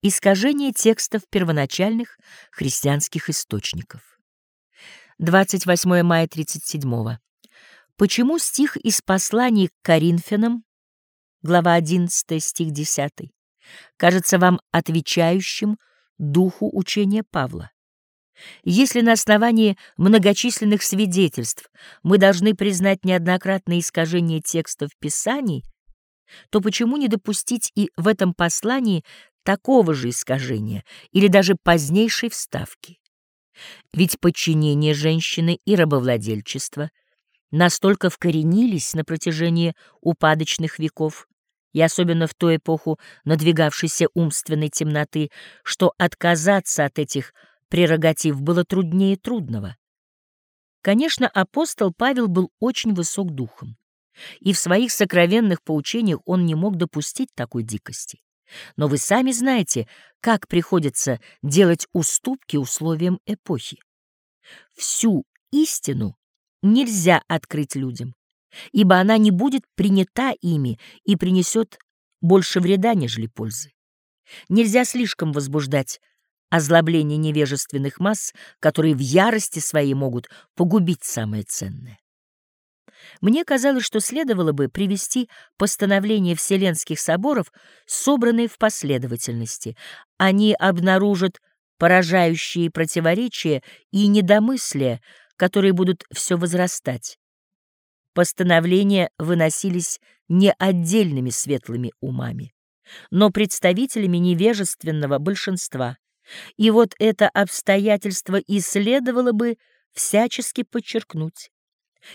Искажение текстов первоначальных христианских источников. 28 мая 37 -го. Почему стих из посланий к Коринфянам, глава 11, стих 10, кажется вам отвечающим духу учения Павла? Если на основании многочисленных свидетельств мы должны признать неоднократное искажение текстов Писаний, то почему не допустить и в этом послании такого же искажения или даже позднейшей вставки? Ведь подчинение женщины и рабовладельчество настолько вкоренились на протяжении упадочных веков, и особенно в ту эпоху надвигавшейся умственной темноты, что отказаться от этих прерогатив было труднее трудного. Конечно, апостол Павел был очень высок духом, и в своих сокровенных поучениях он не мог допустить такой дикости. Но вы сами знаете, как приходится делать уступки условиям эпохи. Всю истину нельзя открыть людям, ибо она не будет принята ими и принесет больше вреда, нежели пользы. Нельзя слишком возбуждать озлобление невежественных масс, которые в ярости своей могут погубить самое ценное. Мне казалось, что следовало бы привести постановления Вселенских соборов, собранные в последовательности. Они обнаружат поражающие противоречия и недомыслия, которые будут все возрастать. Постановления выносились не отдельными светлыми умами, но представителями невежественного большинства. И вот это обстоятельство и следовало бы всячески подчеркнуть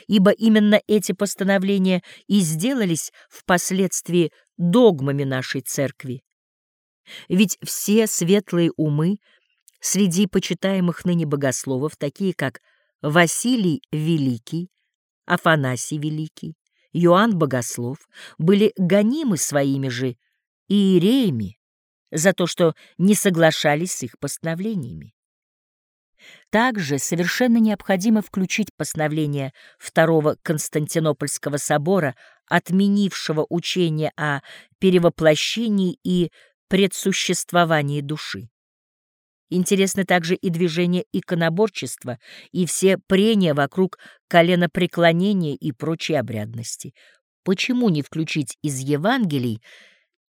ибо именно эти постановления и сделались впоследствии догмами нашей церкви. Ведь все светлые умы среди почитаемых ныне богословов, такие как Василий Великий, Афанасий Великий, Иоанн Богослов, были гонимы своими же иереями за то, что не соглашались с их постановлениями. Также совершенно необходимо включить постановление Второго Константинопольского собора, отменившего учение о перевоплощении и предсуществовании души. Интересны также и движение иконоборчества, и все прения вокруг коленопреклонения и прочей обрядности. Почему не включить из Евангелий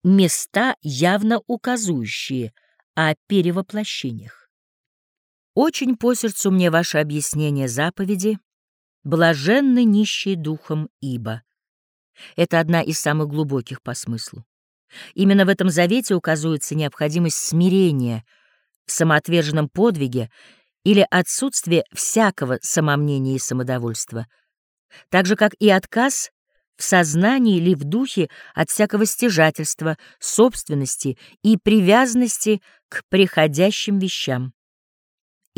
места, явно указывающие о перевоплощениях? Очень по сердцу мне ваше объяснение заповеди «Блаженны нищие духом, ибо». Это одна из самых глубоких по смыслу. Именно в этом завете указывается необходимость смирения в самоотверженном подвиге или отсутствие всякого самомнения и самодовольства, так же, как и отказ в сознании или в духе от всякого стяжательства, собственности и привязанности к приходящим вещам.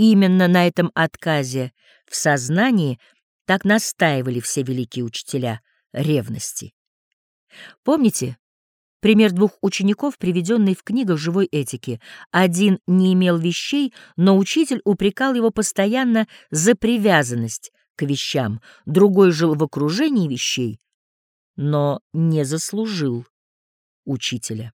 Именно на этом отказе в сознании так настаивали все великие учителя ревности. Помните пример двух учеников, приведенный в книгах живой этики? Один не имел вещей, но учитель упрекал его постоянно за привязанность к вещам, другой жил в окружении вещей, но не заслужил учителя.